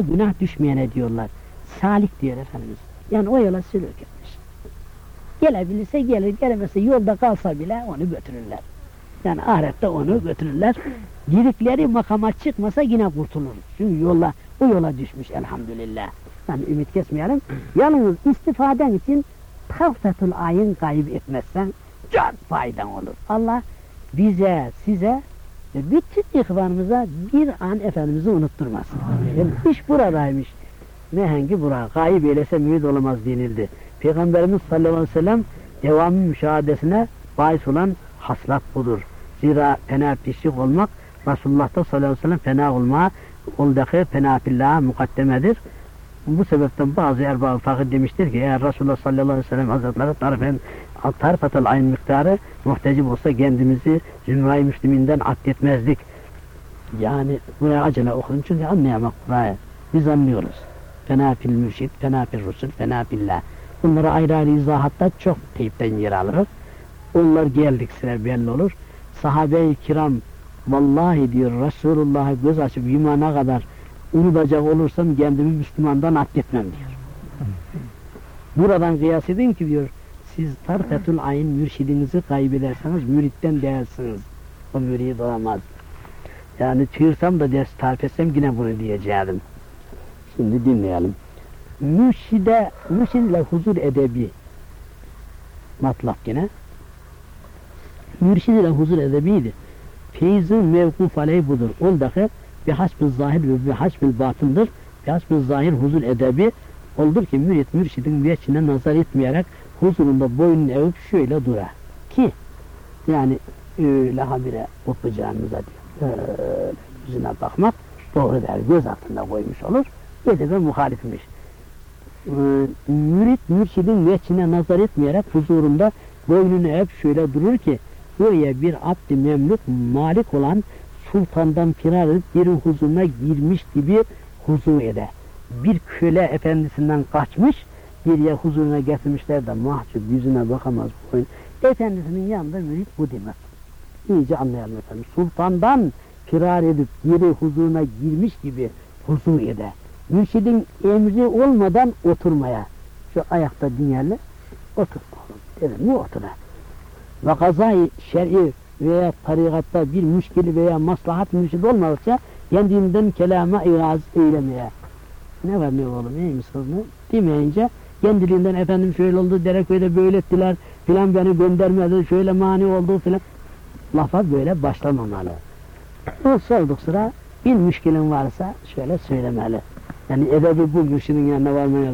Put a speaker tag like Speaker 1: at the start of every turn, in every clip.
Speaker 1: günah düşmeyene diyorlar. Salik diyor Efendimiz. Yani o yola sülük etmiş. Gelebilirse gelir, gelemezse yolda kalsa bile onu götürürler. Yani ahirette onu götürürler. Girdikleri makama çıkmasa yine kurtulur. Çünkü yola, o yola düşmüş elhamdülillah. Yani ümit kesmeyelim. Yalnız istifaden için tavfetul ayın kaybetmezsen çok faydan olur. Allah bize, size bütün ihvanımıza bir an Efendimiz'i unutturmasın. Yani iş buradaymış. Ne hangi bura? Gayip eylese mühit olamaz denildi. Peygamberimiz sallallahu aleyhi ve sellem devamlı müşahadesine bahis olan haslat budur. Zira fena pişlik olmak Resulullah'ta sallallahu aleyhi ve sellem fena olma oldaki fena fillaha mukaddemedir. Bu sebepten bazı erbab fakir demiştir ki eğer Resulullah sallallahu aleyhi ve sellem hazretleri tarifen tarfatel aynı miktarı muhtecip olsa kendimizi zümra-i müsliminden addetmezdik. Yani buraya acele okudum çünkü anlayamak buraya. Biz anlıyoruz. Fena fil mürşid, fena fil rusul, fena fillah. Bunları ayrı ayrı izahatta çok teyipten yer alırız. Onlar geldik sıra belli olur. Sahabe-i kiram vallahi diyor Resulullah'a göz açıp yumana kadar unutacak olursam kendimi Müslümandan addetmem diyor. Buradan kıyas edin ki diyor siz tarfetul ayın mürşidinizi kaybederseniz müritten değersiniz. O mürid olamaz. Yani çığırsam da ders tarif etsem yine bunu diyeceğim. Şimdi dinleyelim. Mürşide, mürşid ile huzur edebi matlak yine. Mürşid ile huzur edebiydi. Feyzin mevkuf aleyh budur. Oldaki bir hasb zahir ve bir hasb batındır. Bir hasb zahir huzur edebi oldur ki mürid mürşidin veçine nazar etmeyerek huzurunda boynunu eğip şöyle dura. Ki yani öyle habire okuyacağımıza diyor. Öyle yüzüne bakmak doğru der. Göz altında koymuş olur. Yedi ve muhalifmiş. Ee, mürid mürşidin veçine nazar etmeyerek huzurunda boynunu eğip şöyle durur ki oraya bir abd memluk malik olan sultandan firar edip yerin huzuruna girmiş gibi huzur eder. Bir köle efendisinden kaçmış, bir yer huzuruna getirmişler de mahcup yüzüne bakamaz boyun. Efendisinin yanında mürit bu demek. İyice anlayalım efendim. Sultandan firar edip yeri huzuruna girmiş gibi huzur eder. Mürşidin emri olmadan oturmaya. Şu ayakta dinlerle otur. Dedim mi oturar? Ve kazayı şer'i veya tarikatta bir müşkili veya maslahat mürşid olmadıkça kendinden kelama iraz eylemeye. Ne var ne oğlum iyi misiniz ne? Demeyince kendiliğinden efendim şöyle oldu Dereköy'de böyle ettiler filan beni göndermedi şöyle mani oldu filan. Lafa böyle başlamamalı. O sorduk sıra bir müşkilin varsa şöyle söylemeli. Yani edebi bu mürşidin yanına varmaya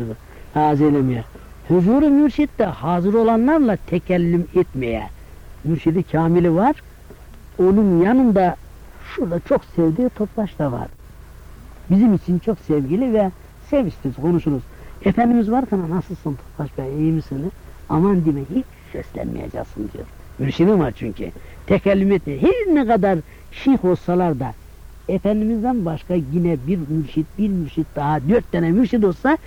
Speaker 1: hazelemeye. Huzuru mürşid de hazır olanlarla tekellüm etmeye. Mürşidi kamili var. Onun yanında şurada çok sevdiği Topbaş da var. Bizim için çok sevgili ve sevişsiz konuşuruz. Efendimiz varken nasılsın Topbaş Bey iyi misin? Aman deme hiç seslenmeyeceksin diyor. Mürşidim var çünkü. Tekellüm etmiyor. Her ne kadar şeyh olsalar da Efendimiz'den başka yine bir mürşit, bir mürşit daha, dört tane mürşit olsa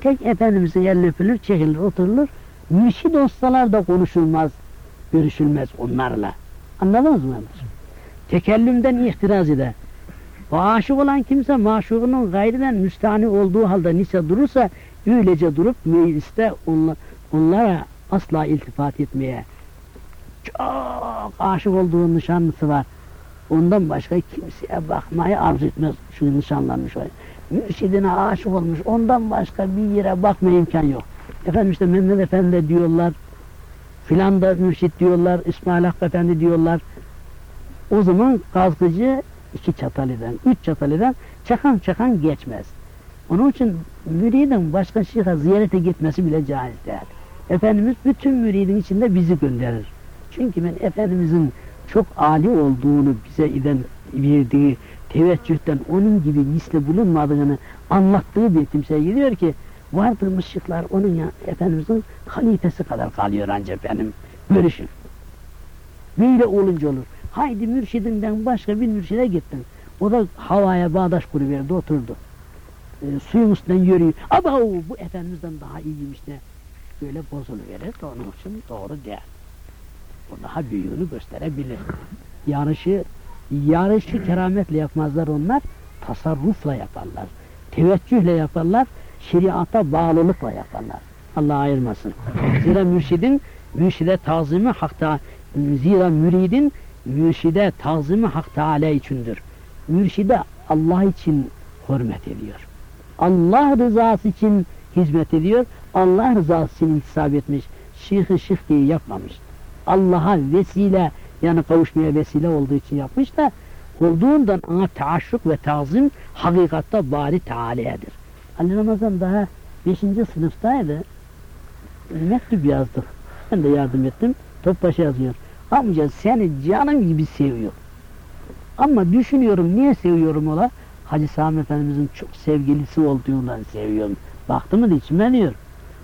Speaker 1: tek Efendimiz'e el öpülür, çekilir, oturulur. Mürşit olsalar da konuşulmaz, görüşülmez onlarla. Anladınız mı? Tekellümden ihtiraz eder. Aşık olan kimse maşuğunun gayriden müstahni olduğu halde nise durursa öylece durup mecliste onla, onlara asla iltifat etmeye çok aşık olduğu nişanlısı var. Ondan başka kimseye bakmayı arzu etmez şu nişanlanmış var. Mürşidine aşık olmuş. Ondan başka bir yere bakma imkan yok. Efendim işte Mehmet Efendi diyorlar. Filan da mürşit diyorlar. İsmail Hakkı Efendi diyorlar. O zaman kazgıcı iki çatal eden, üç çatal eden çakan çakan geçmez. Onun için müridin başka şeyha ziyarete gitmesi bile caiz değil. Efendimiz bütün müridin içinde bizi gönderir. Çünkü ben Efendimizin çok âli olduğunu bize iden verdiği teveccühten onun gibi misli bulunmadığını anlattığı bir kimseye gidiyor ki vardığımız şıklar onun ya Efendimizin halifesi kadar kalıyor ancak benim görüşüm. Böyle olunca olur. Haydi mürşidinden başka bir mürşide gittin. O da havaya bağdaş kuruverdi oturdu. E, suyun üstünden yürüyor. Ama bu Efendimiz'den daha iyiymiş de böyle bozuluverir de onun için doğru değil. O daha büyüğünü gösterebilir. Yarışı yarışı kerametle yapmazlar onlar, tasarrufla yaparlar. teveccühle yaparlar, şeriata bağlılıkla yaparlar. Allah ayırmasın. Zira mürşidin mürşide tazimi hakta zira müridin mürşide tazimi hak Teala içindir. Mürşide Allah için hürmet ediyor. Allah rızası için hizmet ediyor. Allah rızası için intisap etmiş. Şıhı şıh diye yapmamış. Allah'a vesile yani kavuşmaya vesile olduğu için yapmış da olduğundan ona taaşşuk ve tazim hakikatta bari Teala'yadır. Ali Ramazan daha 5. sınıftaydı. Mektup yazdık. Ben de yardım ettim. Topbaşı yazıyor. Amca seni canım gibi seviyor. Ama düşünüyorum niye seviyorum ola? Hacı Sami Efendimizin çok sevgilisi olduğundan seviyorum. Baktı mı da içime diyor.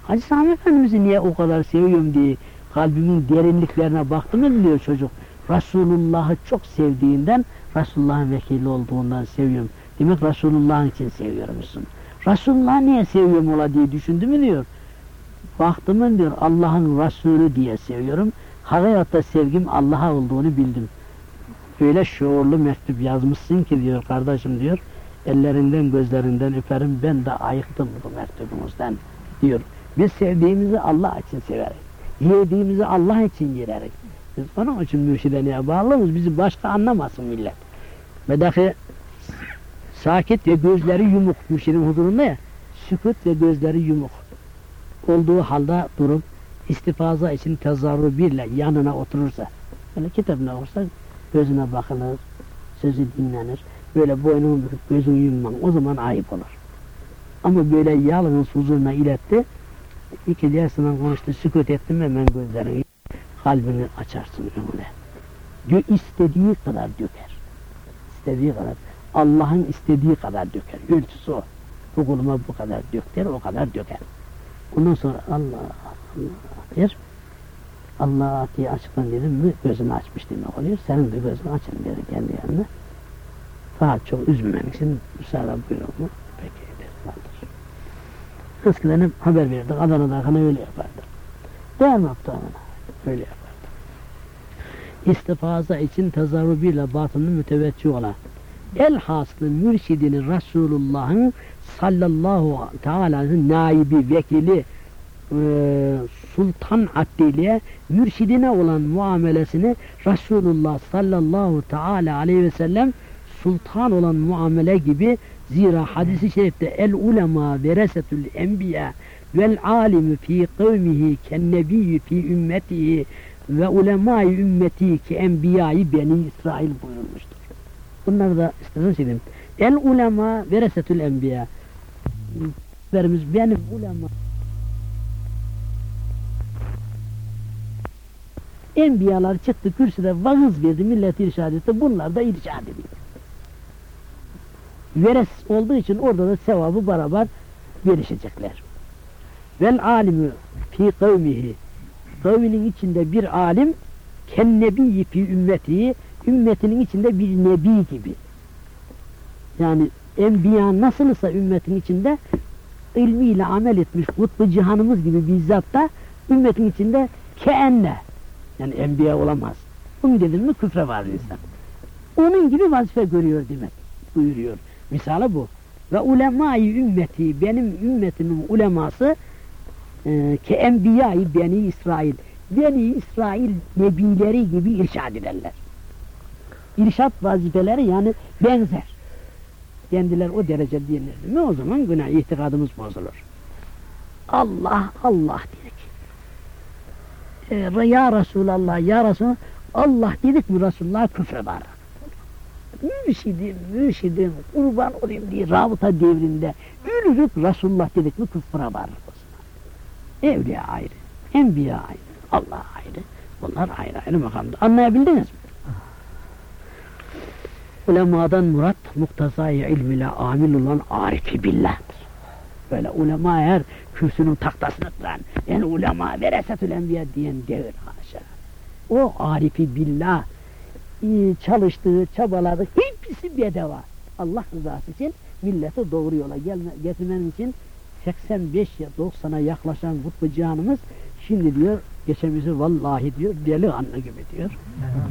Speaker 1: Hacı Sami Efendimiz'i niye o kadar seviyorum diye kalbimin derinliklerine baktı mı diyor çocuk. Resulullah'ı çok sevdiğinden Resulullah'ın vekili olduğundan seviyorum. Demek Resulullah'ın için seviyormuşsun. Resulullah'ı niye seviyorum ola diye düşündü mü diyor. Baktım diyor Allah'ın Resulü diye seviyorum. Hakikatte sevgim Allah'a olduğunu bildim. Öyle şuurlu mektup yazmışsın ki diyor kardeşim diyor. Ellerinden gözlerinden öperim ben de ayıktım bu mektubunuzdan diyor. Biz sevdiğimizi Allah için severiz. Yediğimizi Allah için yeriz. Biz onun için mürşide niye bağlıyız? Bizi başka anlamasın millet. Ve dahi sakit ve gözleri yumuk mürşidin huzurunda ya. Sükut ve gözleri yumuk. Olduğu halde durup istifaza için tezarru birle yanına oturursa böyle kitabına okursa gözüne bakılır, sözü dinlenir. Böyle boynunu büküp gözünü yumman o zaman ayıp olur. Ama böyle yalnız huzuruna iletti. iki dersinden konuştu, sükut ettim hemen gözlerini, kalbini açarsın öyle. Diyor istediği kadar döker. İstediği kadar. Allah'ın istediği kadar döker. Ölçüsü o. Bu kuluma bu kadar dök der, o kadar döker. Ondan sonra Allah der. Allah diye açıklan dedim mi gözünü açmış demek oluyor. Senin de gözünü açın dedi kendi yanına. Fakat çok üzmemen için müsaade buyurun mu? Peki der kaldır. Eskiden hep haber verirdik. Adana'da öyle yapardı. Değer mi? Öyle yapardı. İstifaza için tezarrubiyle batını müteveccih olan elhaslı mürşidini Resulullah'ın sallallahu teala'nın naibi, vekili, e, sultan adliyle mürşidine olan muamelesini Resulullah sallallahu teala aleyhi ve sellem sultan olan muamele gibi zira hadisi şerifte el ulema veresetül enbiya vel alimu fi kavmihi ken nebiyyü fi ümmetihi ve ulemai ümmeti ki enbiyayı beni İsrail buyurmuştur. Bunları da istedim. El ulema veresetül enbiya. Verimiz benim ulema. Enbiyalar çıktı kürsüde vaaz verdi, milleti irşad etti. Bunlar da irşad ediyor. Veres olduğu için orada da sevabı beraber verişecekler. Vel alimü fi kavmihi kavminin içinde bir alim ken nebiyyi fi ümmeti ümmetinin içinde bir nebi gibi. Yani enbiya nasılsa ümmetin içinde ilmiyle amel etmiş kutbu cihanımız gibi bizzat da ümmetin içinde keenne yani enbiya olamaz. Bunu dedim mi küfre var insan. Onun gibi vazife görüyor demek buyuruyor. Misali bu. Ve ulemayı ümmeti benim ümmetimin uleması e, ke enbiyayı beni İsrail beni İsrail nebileri gibi irşad ederler. İrşad vazifeleri yani benzer. Kendiler o derece değillerdi mi o zaman günah itikadımız bozulur. Allah Allah dedik. Ee, ya Resulallah ya Resulallah Allah dedik mi Resulullah küfre var. Mürşidim, mürşidim, kurban olayım diye rabıta devrinde ürürük Resulullah dedik mi küfre var. Evliya ayrı, enbiya ayrı, Allah ayrı. Bunlar ayrı ayrı makamda. Anlayabildiniz mi? Ulemadan murat muktazayı ilm ile amil olan arifi billah'tır. Böyle ulema eğer kürsünün taktasını tutan, en ulema veresetül enbiya diyen devir haşa. O arifi billah iyi çalıştığı, çabaladığı hepsi bedava. Allah rızası için milleti doğru yola gelme, getirmen için 85 ya 90'a yaklaşan kutbu cihanımız şimdi diyor geçemizi vallahi diyor deli anne gibi diyor.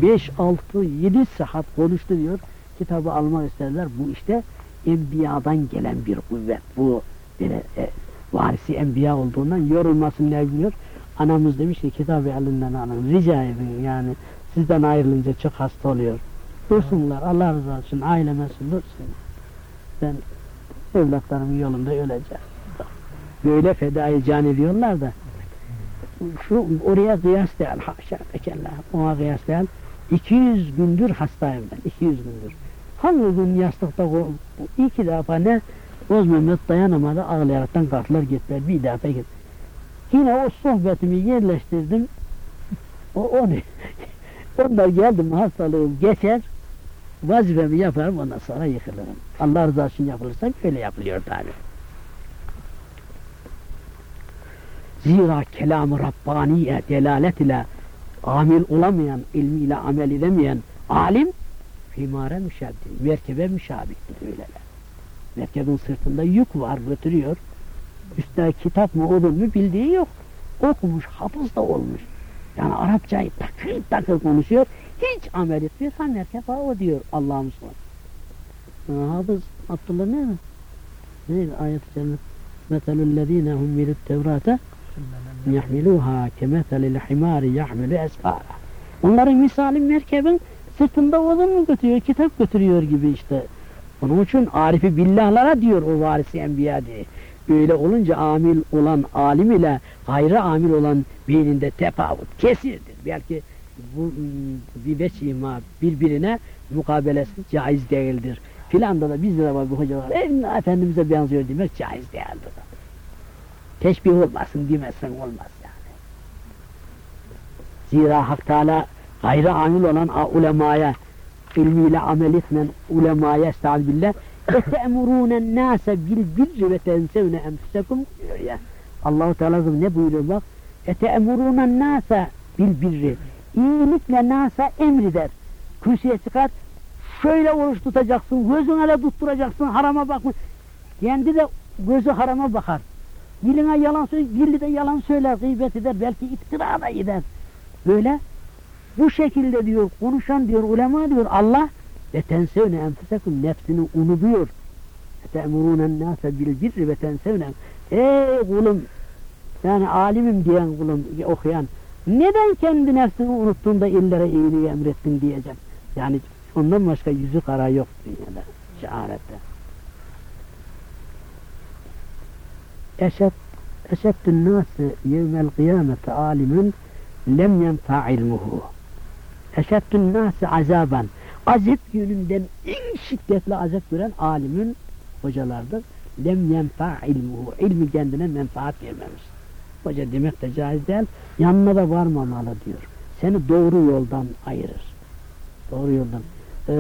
Speaker 1: 5, 6, 7 saat konuştu diyor. Kitabı almak isterler bu işte enbiyadan gelen bir kuvvet bu. Böyle e, varisi enbiya olduğundan yorulmasın ne biliyor. Anamız demiş ki kitabı elinden alın rica edin yani sizden ayrılınca çok hasta oluyor. Dursunlar Allah rızası için aileme dursun. Ben evlatlarımın yolunda öleceğim. Böyle fedai can ediyorlar da şu oraya kıyas değil haşa tekellah ona kıyas değil 200 gündür hastayım ben 200 gündür gün yastıkta ko- iki defa ne? Oz Mehmet dayanamadı ağlayaraktan kalktılar gittiler bir defa git yine o sohbetimi yerleştirdim. O onu onlar geldim hastalığım geçer vazifemi yaparım ondan sonra yıkılırım. Allah rızası için yapılırsa böyle yapılıyor tabi Zira kelamı Rabbaniye delalet ile amil olamayan, ilmiyle amel edemeyen alim fimare müşabbih, merkebe müşabihtir öyleler. Merkebin sırtında yük var götürüyor. Üstüne kitap mı olur mu bildiği yok. Okumuş, hafız da olmuş. Yani Arapçayı takır takır konuşuyor. Hiç amel etmiyor. Ha merkep o diyor Allah'ımız var. Ha, Hafız Abdullah ne mi? Ne ayet-i kerime? Meselüllezine hummilut tevrate yahmiluha kemeselil himari yahmilu esfara. Onların misali merkebin sırtında odun mu götürüyor, kitap götürüyor gibi işte. Onun için arifi billahlara diyor o varisi enbiya diye. Öyle olunca amil olan alim ile gayri amil olan beyninde tefavut kesirdir. Belki bu ım, bir veçima birbirine mukabelesi caiz değildir. Filanda da bizde de var bu hocalar. E, Efendimiz'e benziyor demek caiz değildir. Teşbih olmasın demezsen olmaz yani. Zira Hak Teala gayri amil olan ulemaya ilmiyle amel etmeyen ulemaya estağfirullah ete'murûnen nâse bil birri ve tensevne enfusekum diyor ya. Allahu Teala ne buyuruyor bak ete'murûnen nâse bil birri iyilikle nasa emreder. Kürsüye çıkar şöyle oruç tutacaksın, gözüne de tutturacaksın, harama bakma. Kendi de gözü harama bakar. Diline yalan söyler, dili de yalan söyler, gıybet eder, belki iftira da eder. Böyle bu şekilde diyor, konuşan diyor, ulema diyor, Allah ve tensevne enfusekum nefsini unutuyor. Te'murûnen nâse bil birri ve tensevne Ey kulum, yani alimim diyen kulum, okuyan, neden kendi nefsini unuttun da illere iyiliği emrettin diyeceğim. Yani ondan başka yüzü kara yok dünyada, şehadette. Eşet, eşettün nâsı yevmel kıyamete alimin lem yenfa ilmuhu. Eşettün nâsı azaban. Azap yönünden en şiddetli azap gören alimin hocalardır. Lem yenfa ilmuhu. İlmi kendine menfaat vermemiş. Hoca demek de caiz değil. Yanına da varmamalı diyor. Seni doğru yoldan ayırır. Doğru yoldan. Ee,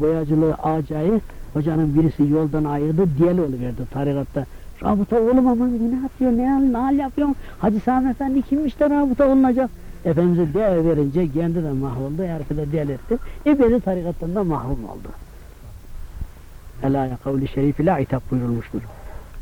Speaker 1: boyacılığı acayip hocanın birisi yoldan ayırdı, diyel oluverdi tarikatta. Rabıta oğlum aman ne yapıyor, ne ne hal yapıyorsun? Hacı Sami Efendi kimmiş de rabıta olunacak? Efendimiz'e değer verince kendi de mahvoldu, herifi de delirtti. Ebedi tarikattan da mahrum oldu. Ela kavli şerifi la itap buyurulmuştur.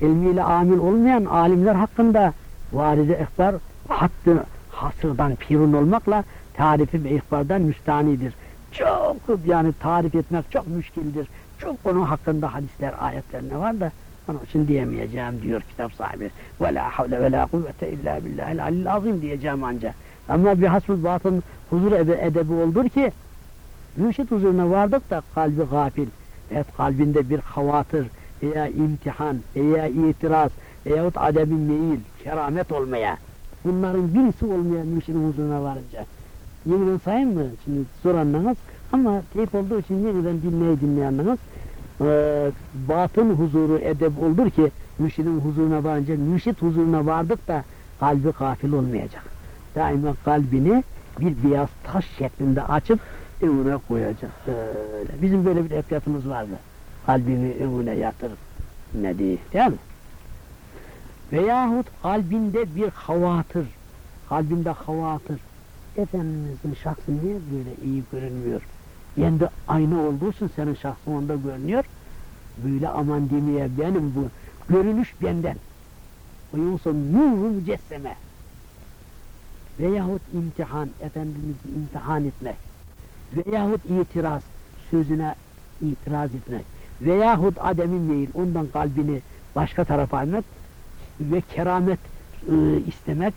Speaker 1: İlmiyle amil olmayan alimler hakkında varide ihbar hattı hasırdan pirun olmakla tarifi ve ihbardan müstanidir. Çok yani tarif etmek çok müşkildir. Çok onun hakkında hadisler, ayetler ne var da onun için diyemeyeceğim diyor kitap sahibi. Ve la havle ve la kuvvete illa billahil alil azim diyeceğim ancak. Ama bir hasbul batın huzur ede- edebi oldur ki mürşit huzuruna vardık da kalbi gafil. Evet kalbinde bir havatır veya imtihan veya itiraz veyahut adebi meyil, keramet olmaya. Bunların birisi olmayan mürşidin huzuruna varınca. Yeniden sayayım mı? Şimdi zor anlamaz ama teyip olduğu için yeniden dinleye dinleye anlamaz. Ee, batın huzuru edeb olur ki mürşidin huzuruna varınca mürşid huzuruna vardık da kalbi gafil olmayacak. Daima kalbini bir beyaz taş şeklinde açıp önüne koyacak. Böyle. Bizim böyle bir efyatımız vardı. Kalbini önüne yatırıp ne diye, değil mi? Veyahut kalbinde bir havatır, kalbinde havatır. Efendimizin şahsı niye böyle iyi görünmüyor? Kendi ayna olduğu için senin şahsın onda görünüyor. Böyle aman demeye benim bu görünüş benden. Yoksa nuru mücesseme. Veyahut imtihan, Efendimiz'i imtihan etmek. Veyahut itiraz, sözüne itiraz etmek. veyahut ademi meyil ondan kalbini başka tarafa almak ve keramet e, istemek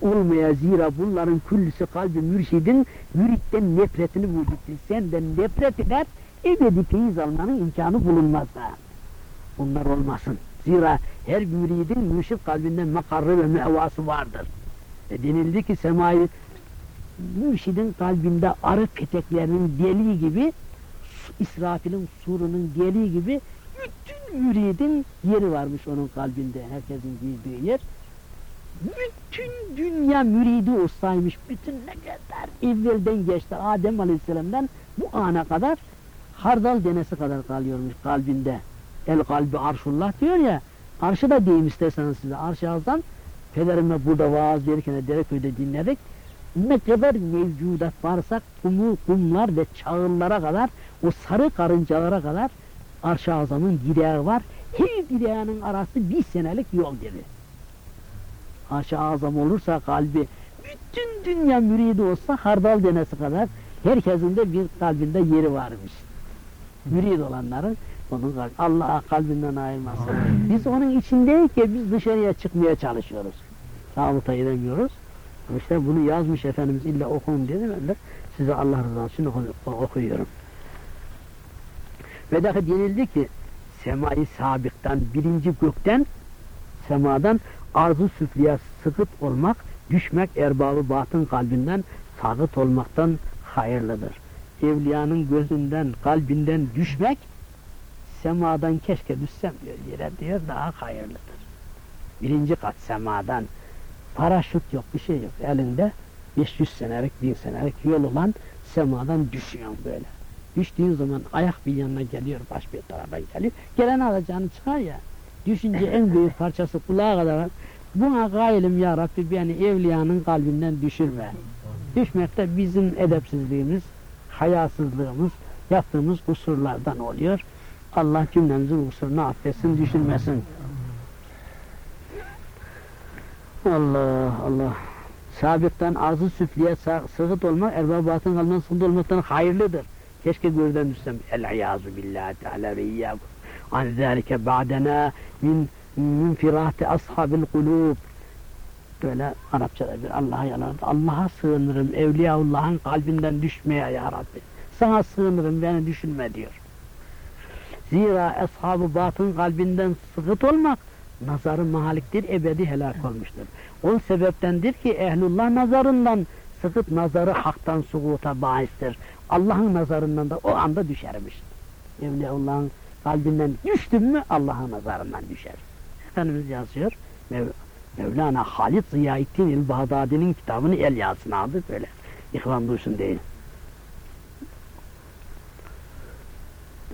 Speaker 1: olmaya zira bunların küllüsü kalbi mürşidin müritten nefretini vücuttur. Senden nefret eder, ebedi feyiz almanın imkanı bulunmaz da. Bunlar olmasın. Zira her müridin mürşid kalbinden makarrı ve mevası vardır. E denildi ki semayı mürşidin kalbinde arı peteklerinin deliği gibi İsrafil'in surunun deliği gibi bütün müridin yeri varmış onun kalbinde. Herkesin girdiği yer. Bütün dünya müridi olsaymış, bütün ne kadar evvelden geçti Adem Aleyhisselam'dan bu ana kadar hardal denesi kadar kalıyormuş kalbinde. El kalbi arşullah diyor ya, arşı da diyeyim isterseniz size. Arş yazdan pederimle burada vaaz verirken Dereköy'de dinledik. Ne kadar mevcudat varsa kumu, kumlar ve çağıllara kadar, o sarı karıncalara kadar arş-ı azamın direği var. Her direğinin arası bir senelik yol gibi. Arş-ı azam olursa kalbi, bütün dünya müridi olsa hardal denesi kadar herkesin de bir kalbinde yeri varmış. Mürid olanların onun kalbi, Allah kalbinden ayırmasın. Biz onun içindeyken biz dışarıya çıkmaya çalışıyoruz. Rabıta edemiyoruz. İşte bunu yazmış Efendimiz illa okun dedi ben de size Allah rızası için okuyorum. Ve daha denildi ki semayı sabıktan birinci gökten semadan arzu süfliye sıkıt olmak düşmek erbabı batın kalbinden sakıt olmaktan hayırlıdır. Evliyanın gözünden kalbinden düşmek semadan keşke düşsem diyor yere diyor daha hayırlıdır. Birinci kat semadan paraşüt yok bir şey yok elinde 500 senelik 1000 senelik yol olan semadan düşüyorsun böyle. Düştüğün zaman ayak bir yanına geliyor, baş bir tarafa geliyor. Gelen alacağını çıkar ya. Düşünce en büyük parçası kulağa kadar. Buna gaylim ya Rabbi beni evliyanın kalbinden düşürme. Düşmek de bizim edepsizliğimiz, hayasızlığımız, yaptığımız kusurlardan oluyor. Allah cümlemizin kusurunu affetsin, düşürmesin. Allah Allah. Sabıktan arzı süfliye sığıt olmak, erbabatın kalbinden sığıt olmaktan hayırlıdır. Keşke gözden düşsem. El-iyazu billahi teala ve iyyakum. An zâlike ba'dena min minfirati ashabil kulub. Böyle Arapçada bir Allah'a yalan. Allah'a sığınırım. Evliyaullah'ın kalbinden düşmeye ya Rabbi. Sana sığınırım beni düşünme diyor. Zira ashabı batın kalbinden sıkıt olmak nazarı mahaliktir, ebedi helak olmuştur. O sebeptendir ki ehlullah nazarından sıkıt nazarı haktan suguta bahistir. Allah'ın nazarından da o anda düşermiş. Evliyaullah'ın kalbinden düştün mü Allah'ın nazarından düşer. Efendimiz yazıyor. Mev Mevlana Halit Ziyaettin el-Bağdadi'nin kitabını el yazısına aldı böyle. İhvan duysun değil.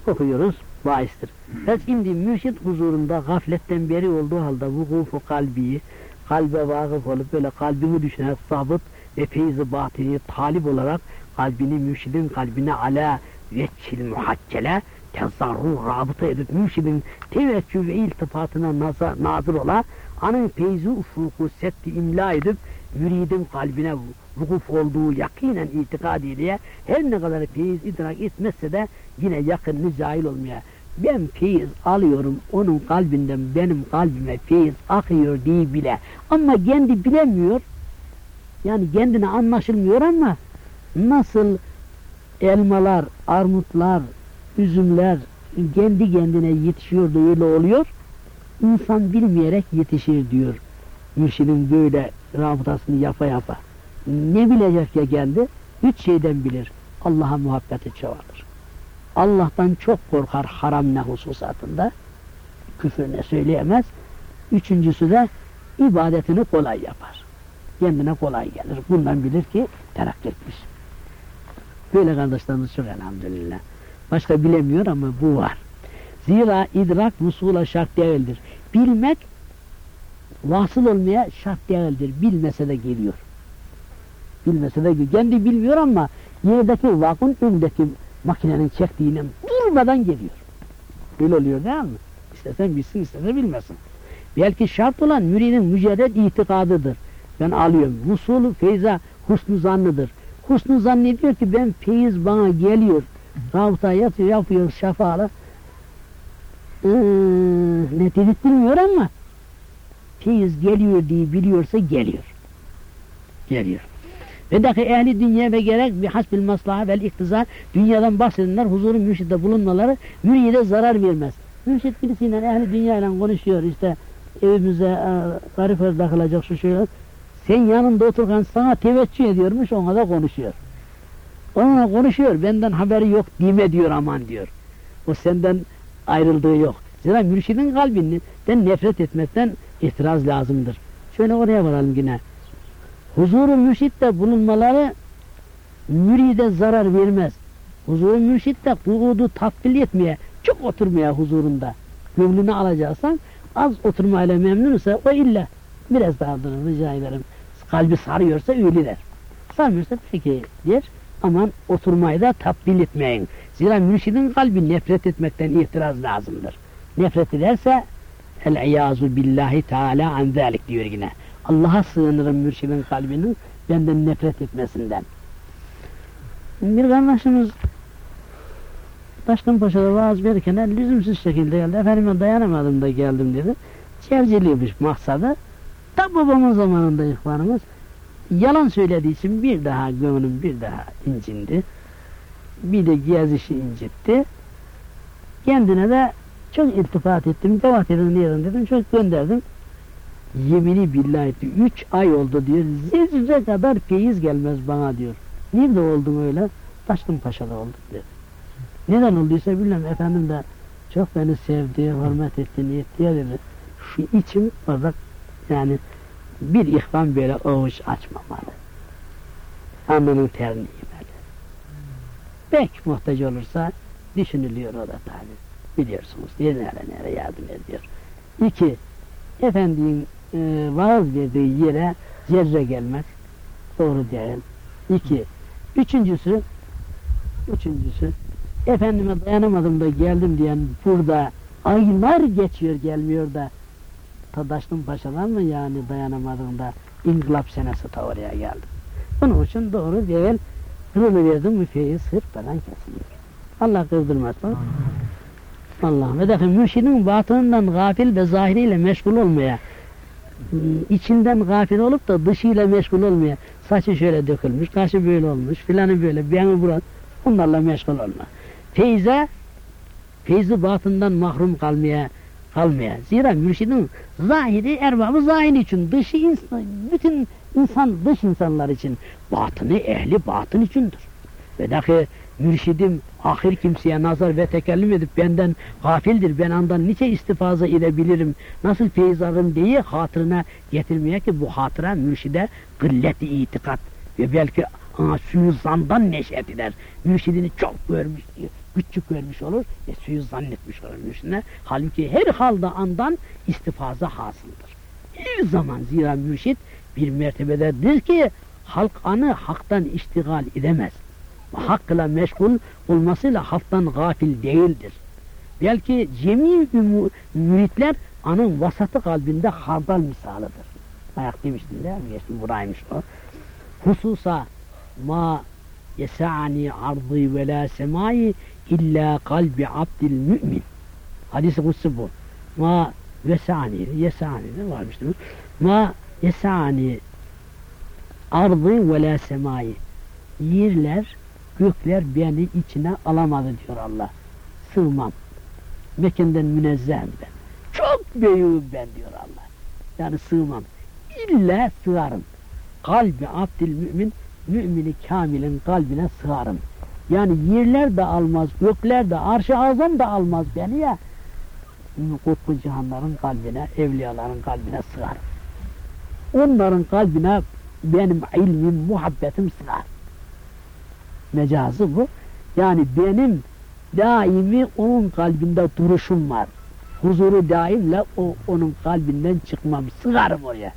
Speaker 1: Okuyoruz. Bahistir. Ve şimdi mürşit huzurunda gafletten beri olduğu halde vukufu kalbiyi, kalbe vakıf olup böyle kalbini düşünen sabıt ve feyzi batini talip olarak kalbini mürşidin kalbine ala veçil muhaccele tezarru rabıta edip mürşidin teveccüh ve iltifatına nazar, nazır ola anın feyzi ufuku setti imla edip müridin kalbine vukuf olduğu yakinen itikad diye her ne kadar feyiz idrak etmezse de yine yakınını cahil olmaya ben feyiz alıyorum onun kalbinden benim kalbime feyiz akıyor diye bile ama kendi bilemiyor yani kendine anlaşılmıyor ama nasıl elmalar, armutlar, üzümler kendi kendine yetişiyor da öyle oluyor. İnsan bilmeyerek yetişir diyor. Mürşidin böyle rabıtasını yapa yapa. Ne bilecek ya kendi? Üç şeyden bilir. Allah'a muhabbeti çoğalır. Allah'tan çok korkar haram ne hususatında. Küfür ne söyleyemez. Üçüncüsü de ibadetini kolay yapar. Kendine kolay gelir. Bundan bilir ki terakki etmiş. Böyle kardeşlerimiz çok elhamdülillah. Başka bilemiyor ama bu var. Zira idrak vusula şart değildir. Bilmek vasıl olmaya şart değildir. Bilmese de geliyor. Bilmese de. Kendi bilmiyor ama yerdeki vakın öndeki makinenin çektiğine durmadan geliyor. Böyle oluyor değil mi? İstesen bilsin, istesen bilmesin. Belki şart olan müridin mücerred itikadıdır. Ben alıyorum. Vusulu feyza husnu zannıdır. Husnu zannediyor ki ben feyiz bana geliyor. Rabıta yatıyor, yapıyor şafalı. eee, ne dedirtmiyor ama feyiz geliyor diye biliyorsa geliyor. Geliyor. Ve dahi ehli dünya ve gerek bir hasbil maslaha vel iktiza dünyadan bahsedenler huzurun mürşidde bulunmaları müride zarar vermez. Mürşid birisiyle ehli dünya ile konuşuyor işte evimize e, garip takılacak şu şey. Sen yanında otururken sana teveccüh ediyormuş ona da konuşuyor. Onunla konuşuyor benden haberi yok dime diyor aman diyor. O senden ayrıldığı yok. Zira mürşidin kalbinden nefret etmekten itiraz lazımdır. Şöyle oraya varalım yine. Huzuru mürşitte bulunmaları müride zarar vermez. Huzuru mürşitte kuudu tatbil etmeye, çok oturmaya huzurunda. Gönlünü alacaksan az oturmayla memnunsa o illa biraz daha durun rica ederim. Kalbi sarıyorsa öyle der. Sarmıyorsa peki der. Aman oturmayı da tatbil etmeyin. Zira mürşidin kalbi nefret etmekten itiraz lazımdır. Nefret ederse el-iyazu billahi teala an zalik diyor yine. Allah'a sığınırım mürşidin kalbinin benden nefret etmesinden. Bir kardeşimiz Taşkın Paşa'da vaaz verirken lüzumsuz şekilde geldi. Efendime dayanamadım da geldim dedi. Çevciliymiş maksadı. Ta babamın zamanında ihvanımız yalan söylediği için bir daha gönlüm bir daha incindi. Bir de gezişi incitti. Kendine de çok iltifat ettim. Devat edin diyelim dedim. Çok gönderdim. Yemini billahi etti. Üç ay oldu diyor. Zerre kadar feyiz gelmez bana diyor. Nerede oldun öyle? Taşkın Paşa'da olduk dedi. Neden olduysa bilmem efendim de çok beni sevdi, hürmet etti, niyetti ya dedi. Şu içim orada yani bir ihvan böyle avuç açmamalı. Alnının terini yemeli. Pek muhtaç olursa düşünülüyor o da tabi. Biliyorsunuz diye nere nere yardım ediyor. İki, efendinin e, vaaz verdiği yere cerre gelmek doğru değil. İki, üçüncüsü üçüncüsü efendime dayanamadım da geldim diyen burada aylar geçiyor gelmiyor da Tadaşlı Paşa'dan mı yani dayanamadım da inkılap senesi ta oraya geldim. Bunun için doğru değil kırılı verdim müfeyi sırtmadan kesiliyor. Allah kızdırmasın. Allah ve defa mürşidin batınından gafil ve zahiriyle meşgul olmaya içinden gafil olup da dışıyla meşgul olmaya saçı şöyle dökülmüş, kaşı böyle olmuş, filanı böyle, beyanı burası bunlarla meşgul olma. Feyze, feyzi batından mahrum kalmaya, kalmaya. Zira mürşidin zahiri erbabı zahir için, dışı insan, bütün insan, dış insanlar için, batını ehli batın içindir. Ve dahi mürşidim ahir kimseye nazar ve tekellüm edip benden gafildir, ben ondan nice istifaza edebilirim, nasıl feyiz alırım diye hatırına getirmeye ki bu hatıra mürşide gılleti itikat ve belki ana suyu zandan neşet eder. Mürşidini çok görmüş. Küçük görmüş olur ve suyu zannetmiş olur mürşidine. Halbuki her halde andan istifaza hasıldır. Her zaman zira mürşid bir mertebededir ki halk anı haktan iştigal edemez. Hakkla meşgul olmasıyla halktan gafil değildir. Belki cemi müritler anın vasatı kalbinde hardal misalıdır. Ayak demiştim değil mi? Geçtim buraymış o. Hususa ma yesa'ani ardı ve la semai illa kalbi abdil mümin. Hadis-i kutsu bu. Ma vesani, yesani ne varmış değil mi? Ma yesani ardı ve la semai. Yerler, gökler beni içine alamadı diyor Allah. Sığmam. Mekenden münezzehim ben. Çok büyüğüm ben diyor Allah. Yani sığmam. İlla sığarım. Kalbi abdil mümin mümini kamilin kalbine sığarım. Yani yerler de almaz, gökler de, arş-ı azam da almaz beni ya. Kutbu cihanların kalbine, evliyaların kalbine sığarım. Onların kalbine benim ilmim, muhabbetim sığar. Mecazı bu. Yani benim daimi onun kalbinde duruşum var. Huzuru daimle o, onun kalbinden çıkmam, sığarım oraya.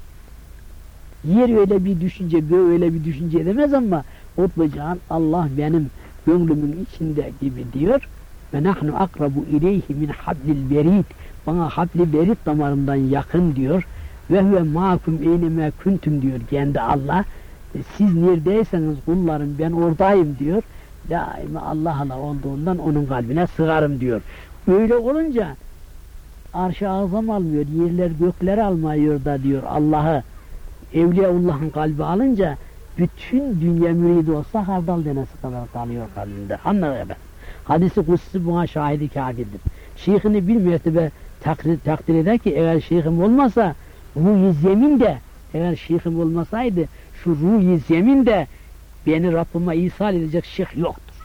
Speaker 1: Yer öyle bir düşünce, göğ öyle bir düşünce edemez ama Kutbucan Allah benim gönlümün içinde gibi diyor. Ve nahnu akrabu ileyhi min hablil berid. Bana habli berid damarından yakın diyor. Ve huve makum eyneme kuntum diyor kendi Allah. Siz neredeyseniz kullarım ben oradayım diyor. Daima Allah'la olduğundan onun kalbine sığarım diyor. Böyle olunca arş-ı azam almıyor, yerler gökler almıyor da diyor Allah'ı. Evliyaullah'ın kalbi alınca bütün dünya müridi olsa hardal denesi kadar kalıyor kalbinde. Anladın mı? Hadisi kutsi buna şahidi kafidir. Şeyhini bir mertebe takdir, takdir eder ki eğer şeyhim olmasa ruh zemin de eğer şeyhim olmasaydı şu ruh zemin de beni Rabbime ihsal edecek şeyh yoktur.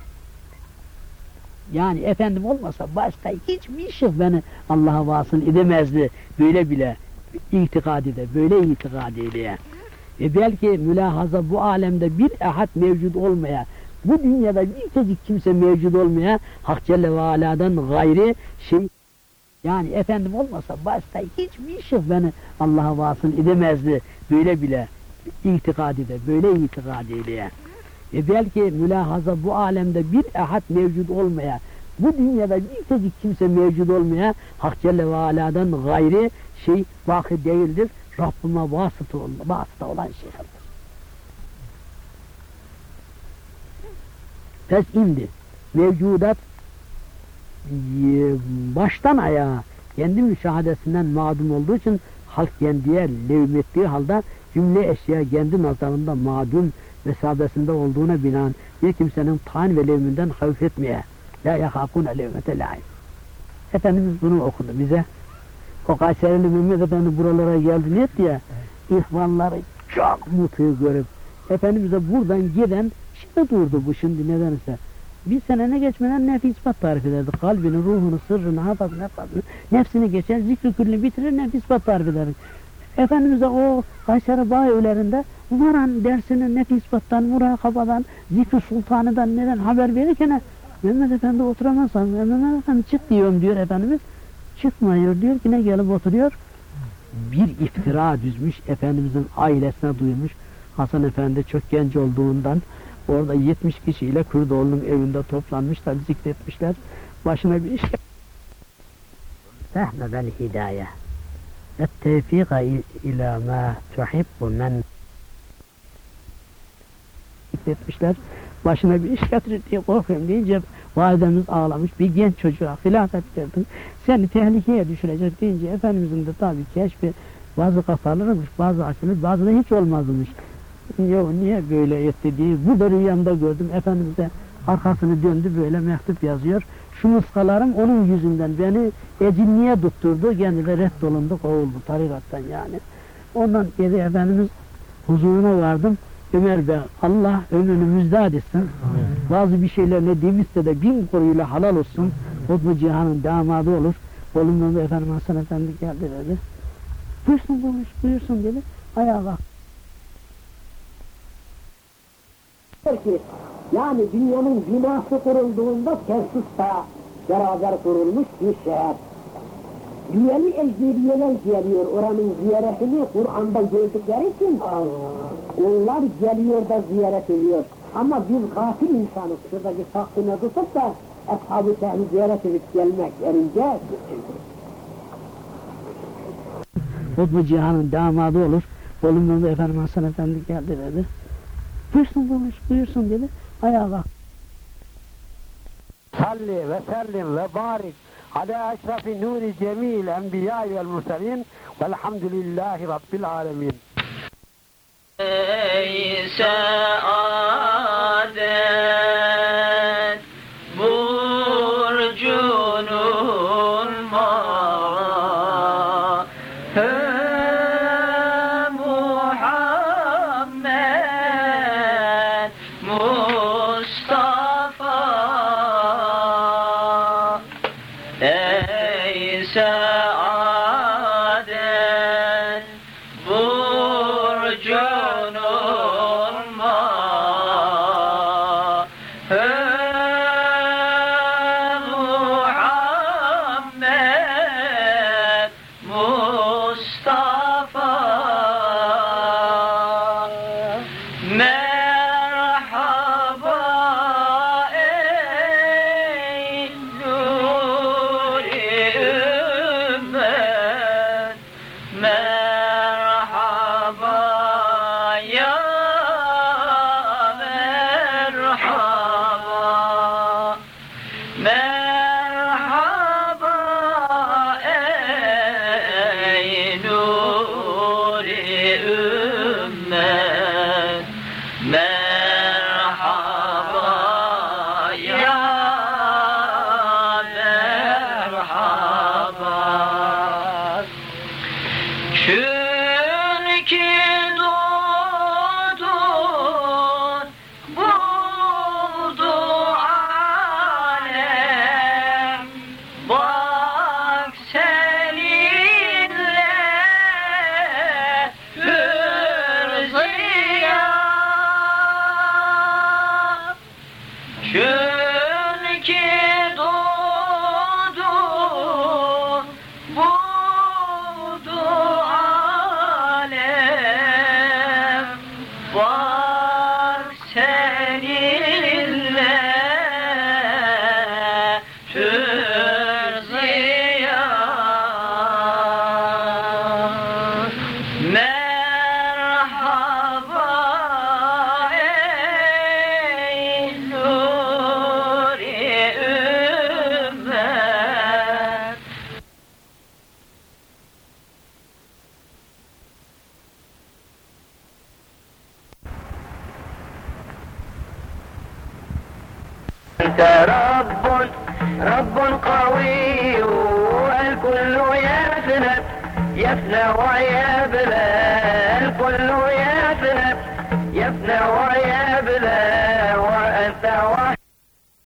Speaker 1: Yani efendim olmasa başka hiçbir şey beni Allah'a vasıl edemezdi. Böyle bile itikadiyle, böyle itikadiyle. Ve belki mülahaza bu alemde bir ehad mevcut olmaya, bu dünyada bir tecik kimse mevcut olmaya Hak Celle ve Ala'dan gayri şey yani efendim olmasa başka hiçbir şey beni Allah'a vasıl edemezdi. Böyle bile itikadiyle, böyle itikadiyle. E belki mülahaza bu alemde bir ehad mevcut olmaya, bu dünyada bir tecik kimse mevcut olmaya Hak Celle ve Ala'dan gayri şey vakı değildir. Rabbime vasıta, vasıta olan şeydir. Pes indi. Mevcudat baştan ayağa kendi müşahadesinden mağdum olduğu için halk kendiye levmettiği halde cümle eşya kendi nazarında mağdum mesabesinde olduğuna binaen bir kimsenin tan ve levminden havf etmeye la yahafune levmete laim. Efendimiz bunu okudu bize. O Kayserili Mehmet Efendi buralara geldi ne ya? İhvanları çok mutlu görüp Efendimiz'e buradan giden şimdi durdu bu şimdi nedense. Bir sene ne geçmeden nefis ispat tarif ederdi. Kalbini, ruhunu, sırrını, hafazını, nefsini geçer, zikri küllü bitirir, nefis ispat tarif ederdi. Efendimiz de o Kayseri Bağ evlerinde varan dersini nefis ispattan, murakabadan, zikri sultanıdan neden haber verirken Mehmet Efendi oturamazsan, Mehmet Efendi çık diyorum diyor Efendimiz. Çıkmıyor diyor ki ne gelip oturuyor. Bir iftira düzmüş Efendimizin ailesine duymuş. Hasan Efendi çok genç olduğundan orada 70 kişiyle Kurdoğlu'nun evinde toplanmışlar, zikretmişler. Başına bir iş Fehme vel hidaye et tevfika ila ma tuhibbu men zikretmişler. Başına bir iş getirir diye korkuyorum deyince validemiz ağlamış. Bir genç çocuğa hilafet verdin. Seni tehlikeye düşürecek deyince Efendimizin de tabii keşfi bazı kafalarmış, bazı açılır, bazı da hiç olmazmış. Yok niye böyle etti diye. Bu da rüyamda gördüm. Efendimiz de arkasını döndü böyle mektup yazıyor. Şu muskalarım onun yüzünden beni ecinliğe tutturdu. Kendi de reddolundu, kovuldu tarikattan yani. Ondan geri Efendimiz huzuruna vardım. Ömer Bey Allah ömrünü müjdat etsin. Amin. Bazı bir şeyler ne demişse de bin koruyla halal olsun. O bu cihanın damadı olur. Oğlumdan da efendim Hasan Efendi geldi dedi. Buyursun konuş, buyursun dedi. Ayağa kalk. ki yani dünyanın binası kurulduğunda Kersus'ta beraber kurulmuş bir şehir. Dünyeli ecnebiyeler geliyor oranın ziyaretini Kur'an'da gördükleri için onlar geliyor da ziyaret ediyor. Ama biz gafil insanız şuradaki tahtını tutup da Ashab-ı ziyaret edip gelmek erince Kutbu Cihan'ın damadı olur. Oğlumdan da efendim Hasan Efendi geldi dedi. Buyursun konuş, buyursun dedi. Ayağa kalk. Salli ve sellim ve barik ala eşrafi nuri cemil enbiya vel murselin velhamdülillahi